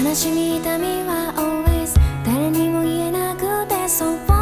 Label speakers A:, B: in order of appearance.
A: 悲しみ痛みは always 誰にも言えなくて so far